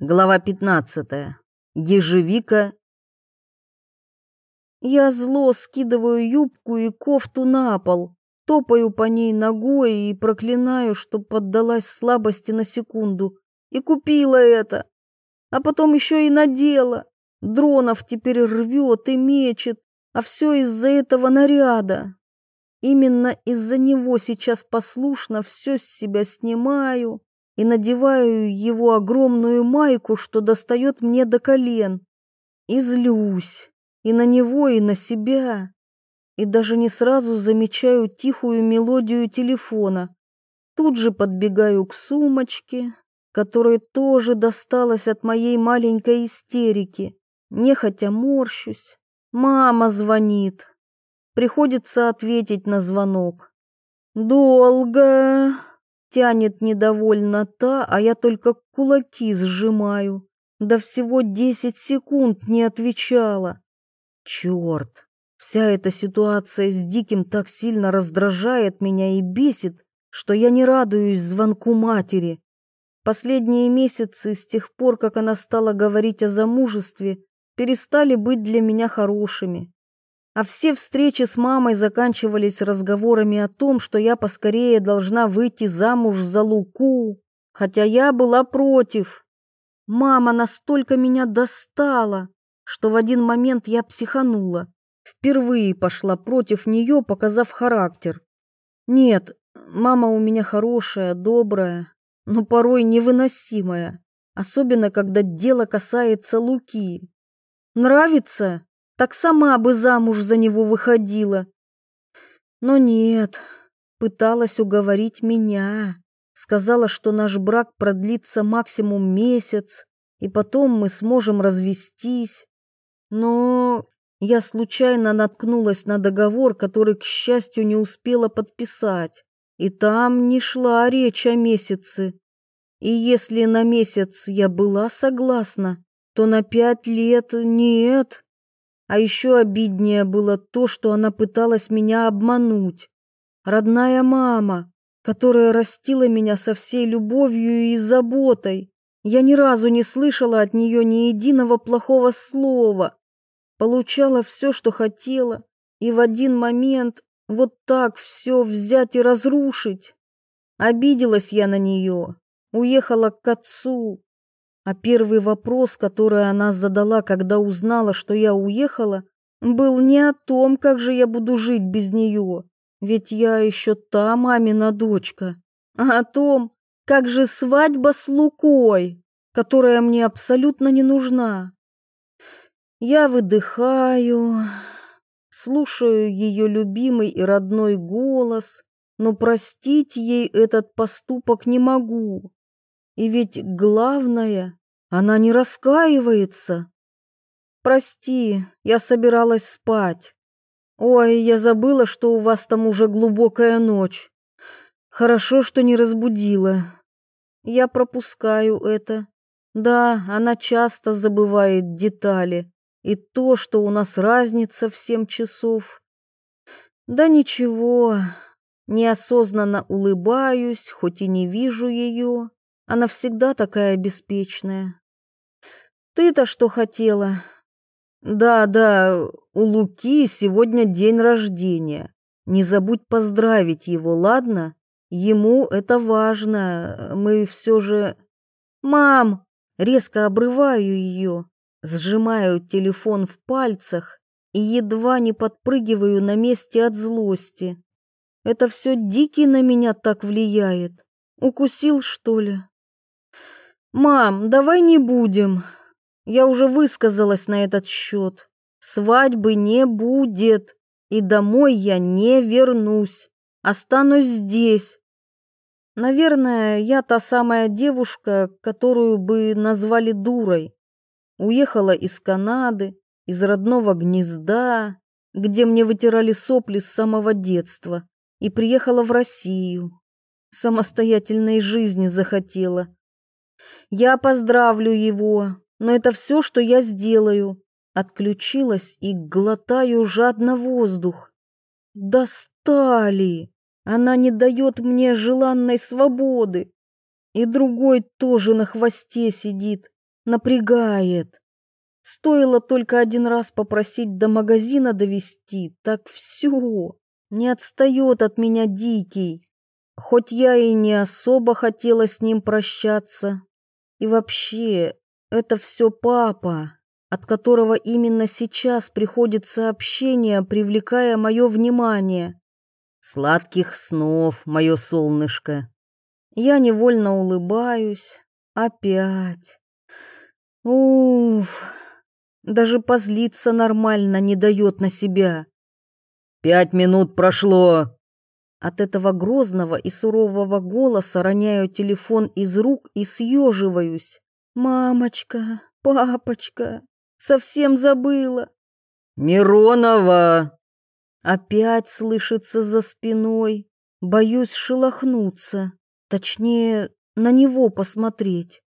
Глава 15. Ежевика. Я зло скидываю юбку и кофту на пол, топаю по ней ногой и проклинаю, что поддалась слабости на секунду. И купила это. А потом еще и надела. Дронов теперь рвет и мечет, а все из-за этого наряда. Именно из-за него сейчас послушно все с себя снимаю, и надеваю его огромную майку, что достает мне до колен. И злюсь и на него, и на себя. И даже не сразу замечаю тихую мелодию телефона. Тут же подбегаю к сумочке, которая тоже досталась от моей маленькой истерики. Нехотя морщусь. Мама звонит. Приходится ответить на звонок. «Долго!» Тянет недовольно та, а я только кулаки сжимаю. Да всего десять секунд не отвечала. Черт, вся эта ситуация с Диким так сильно раздражает меня и бесит, что я не радуюсь звонку матери. Последние месяцы, с тех пор, как она стала говорить о замужестве, перестали быть для меня хорошими а все встречи с мамой заканчивались разговорами о том, что я поскорее должна выйти замуж за Луку, хотя я была против. Мама настолько меня достала, что в один момент я психанула. Впервые пошла против нее, показав характер. Нет, мама у меня хорошая, добрая, но порой невыносимая, особенно когда дело касается Луки. Нравится? Так сама бы замуж за него выходила. Но нет, пыталась уговорить меня. Сказала, что наш брак продлится максимум месяц, и потом мы сможем развестись. Но я случайно наткнулась на договор, который, к счастью, не успела подписать. И там не шла речь о месяце. И если на месяц я была согласна, то на пять лет нет. А еще обиднее было то, что она пыталась меня обмануть. Родная мама, которая растила меня со всей любовью и заботой. Я ни разу не слышала от нее ни единого плохого слова. Получала все, что хотела, и в один момент вот так все взять и разрушить. Обиделась я на нее, уехала к отцу, а первый вопрос, который она задала, когда узнала, что я уехала, был не о том, как же я буду жить без нее, ведь я еще та мамина дочка, а о том, как же свадьба с Лукой, которая мне абсолютно не нужна. Я выдыхаю, слушаю ее любимый и родной голос, но простить ей этот поступок не могу. И ведь главное, она не раскаивается. Прости, я собиралась спать. Ой, я забыла, что у вас там уже глубокая ночь. Хорошо, что не разбудила. Я пропускаю это. Да, она часто забывает детали. И то, что у нас разница в семь часов. Да ничего, неосознанно улыбаюсь, хоть и не вижу ее. Она всегда такая беспечная. Ты-то что хотела? Да, да, у Луки сегодня день рождения. Не забудь поздравить его, ладно? Ему это важно. Мы все же... Мам! Резко обрываю ее, сжимаю телефон в пальцах и едва не подпрыгиваю на месте от злости. Это все Дикий на меня так влияет. Укусил, что ли? «Мам, давай не будем. Я уже высказалась на этот счет. Свадьбы не будет, и домой я не вернусь. Останусь здесь. Наверное, я та самая девушка, которую бы назвали дурой. Уехала из Канады, из родного гнезда, где мне вытирали сопли с самого детства, и приехала в Россию. Самостоятельной жизни захотела я поздравлю его, но это все, что я сделаю. Отключилась и глотаю жадно воздух. Достали! Она не дает мне желанной свободы. И другой тоже на хвосте сидит, напрягает. Стоило только один раз попросить до магазина довести, так все, не отстает от меня дикий. Хоть я и не особо хотела с ним прощаться. И вообще, это все папа, от которого именно сейчас приходит сообщение, привлекая мое внимание. Сладких снов, мое солнышко. Я невольно улыбаюсь. Опять. Уф. Даже позлиться нормально не дает на себя. «Пять минут прошло!» От этого грозного и сурового голоса роняю телефон из рук и съеживаюсь. «Мамочка, папочка, совсем забыла!» «Миронова!» Опять слышится за спиной. Боюсь шелохнуться, точнее, на него посмотреть.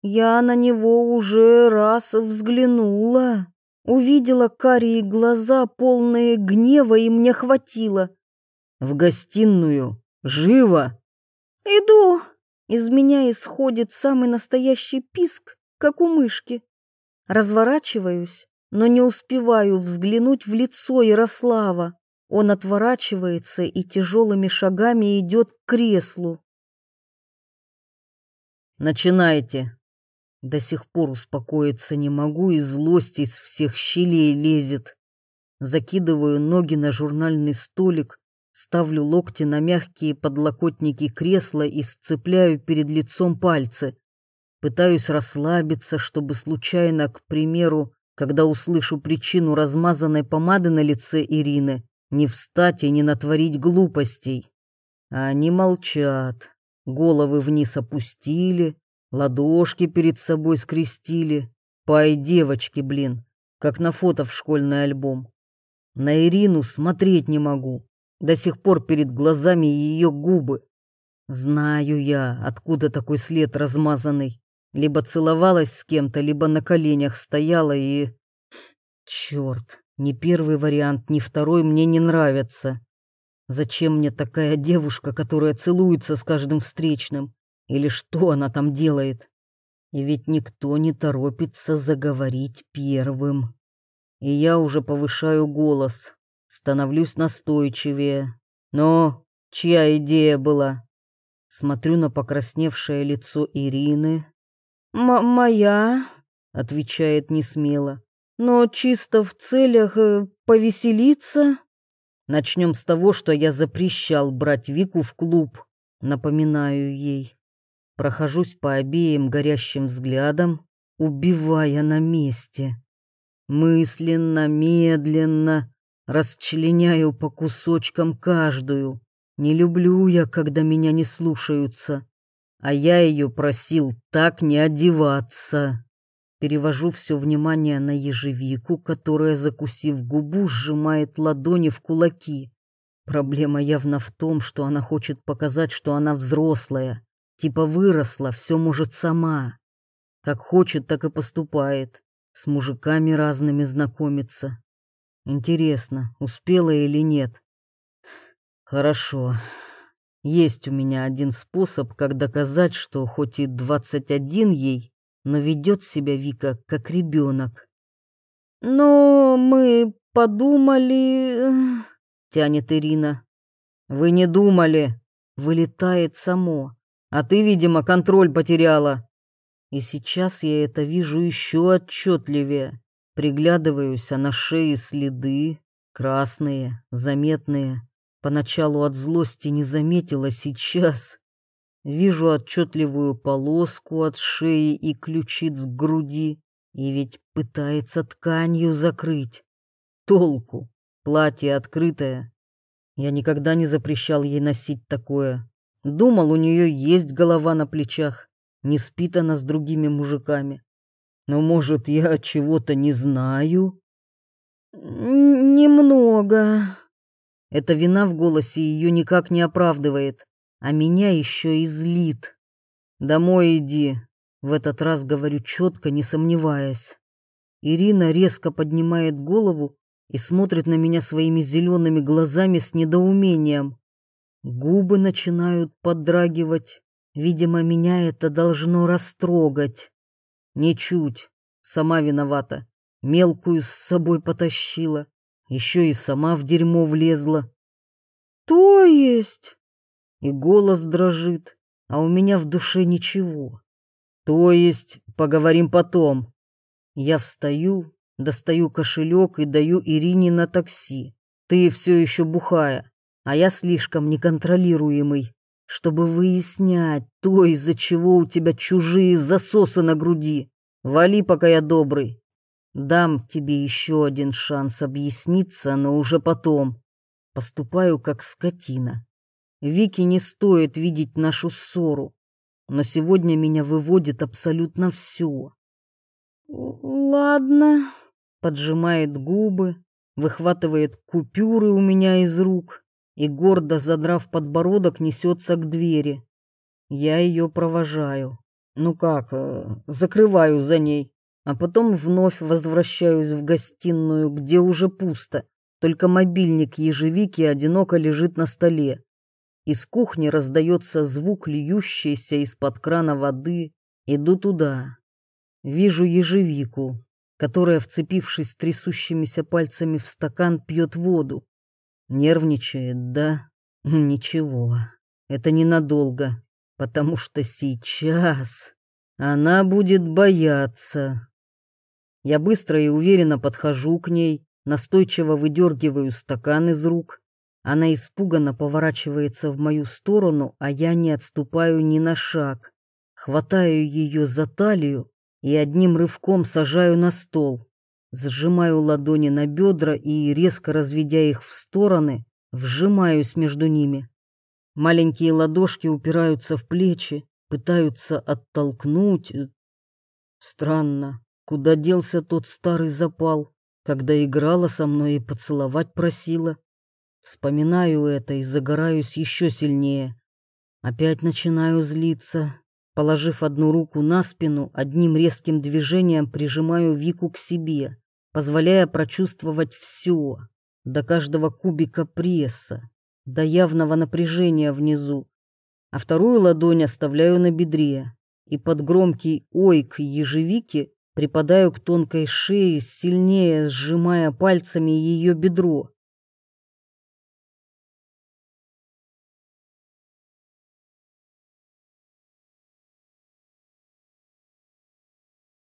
Я на него уже раз взглянула, увидела карие глаза, полные гнева, и мне хватило. В гостиную. Живо. Иду. Из меня исходит самый настоящий писк, как у мышки. Разворачиваюсь, но не успеваю взглянуть в лицо Ярослава. Он отворачивается и тяжелыми шагами идет к креслу. Начинайте. До сих пор успокоиться не могу, и злость из всех щелей лезет. Закидываю ноги на журнальный столик, ставлю локти на мягкие подлокотники кресла и сцепляю перед лицом пальцы. Пытаюсь расслабиться, чтобы случайно, к примеру, когда услышу причину размазанной помады на лице Ирины, не встать и не натворить глупостей. Они молчат, головы вниз опустили, ладошки перед собой скрестили. Пай девочки, блин, как на фото в школьный альбом. На Ирину смотреть не могу. До сих пор перед глазами ее губы. Знаю я, откуда такой след размазанный. Либо целовалась с кем-то, либо на коленях стояла и... Черт, ни первый вариант, ни второй мне не нравятся. Зачем мне такая девушка, которая целуется с каждым встречным? Или что она там делает? И ведь никто не торопится заговорить первым. И я уже повышаю голос, становлюсь настойчивее. Но чья идея была? Смотрю на покрасневшее лицо Ирины. М «Моя», — отвечает несмело, — «но чисто в целях э, повеселиться». Начнем с того, что я запрещал брать Вику в клуб, напоминаю ей. Прохожусь по обеим горящим взглядам, убивая на месте. Мысленно, медленно расчленяю по кусочкам каждую. Не люблю я, когда меня не слушаются. А я ее просил так не одеваться. Перевожу все внимание на ежевику, которая, закусив губу, сжимает ладони в кулаки. Проблема явно в том, что она хочет показать, что она взрослая, Типа выросла, все может сама. Как хочет, так и поступает. С мужиками разными знакомится. Интересно, успела или нет? Хорошо. Есть у меня один способ, как доказать, что хоть и 21 ей, но ведет себя Вика как ребенок. Но мы подумали... Тянет Ирина. Вы не думали. Вылетает само. А ты, видимо, контроль потеряла. И сейчас я это вижу еще отчетливее. Приглядываюсь, а на шее следы, красные, заметные. Поначалу от злости не заметила, сейчас. Вижу отчетливую полоску от шеи и ключиц к груди. И ведь пытается тканью закрыть. Толку. Платье открытое. Я никогда не запрещал ей носить такое. Думал, у нее есть голова на плечах, не спит она с другими мужиками. Но, может, я чего-то не знаю? Немного. Эта вина в голосе ее никак не оправдывает, а меня еще и злит. Домой иди, в этот раз говорю четко, не сомневаясь. Ирина резко поднимает голову и смотрит на меня своими зелеными глазами с недоумением. Губы начинают подрагивать. Видимо, меня это должно растрогать. Ничуть. Сама виновата. Мелкую с собой потащила. Еще и сама в дерьмо влезла. То есть? И голос дрожит, а у меня в душе ничего. То есть, поговорим потом. Я встаю, достаю кошелек и даю Ирине на такси. Ты все еще бухая, а я слишком неконтролируемый, чтобы выяснять то, из-за чего у тебя чужие засосы на груди. Вали, пока я добрый. Дам тебе еще один шанс объясниться, но уже потом. Поступаю как скотина. Вики не стоит видеть нашу ссору, но сегодня меня выводит абсолютно все. Ладно, поджимает губы, выхватывает купюры у меня из рук и, гордо задрав подбородок, несется к двери. Я ее провожаю. Ну как, э, закрываю за ней а потом вновь возвращаюсь в гостиную, где уже пусто, только мобильник ежевики одиноко лежит на столе. Из кухни раздается звук льющейся из-под крана воды. Иду туда. Вижу ежевику, которая, вцепившись трясущимися пальцами в стакан, пьет воду. Нервничает, да? Ничего, это ненадолго, потому что сейчас она будет бояться. Я быстро и уверенно подхожу к ней, настойчиво выдергиваю стакан из рук. Она испуганно поворачивается в мою сторону, а я не отступаю ни на шаг. Хватаю ее за талию и одним рывком сажаю на стол. Сжимаю ладони на бедра и, резко разведя их в стороны, вжимаюсь между ними. Маленькие ладошки упираются в плечи, пытаются оттолкнуть. Странно, Куда делся тот старый запал, когда играла со мной и поцеловать просила? Вспоминаю это и загораюсь еще сильнее. Опять начинаю злиться. Положив одну руку на спину, одним резким движением прижимаю Вику к себе, позволяя прочувствовать все, до каждого кубика пресса, до явного напряжения внизу. А вторую ладонь оставляю на бедре, и под громкий ойк ежевики Припадаю к тонкой шее, сильнее сжимая пальцами ее бедро.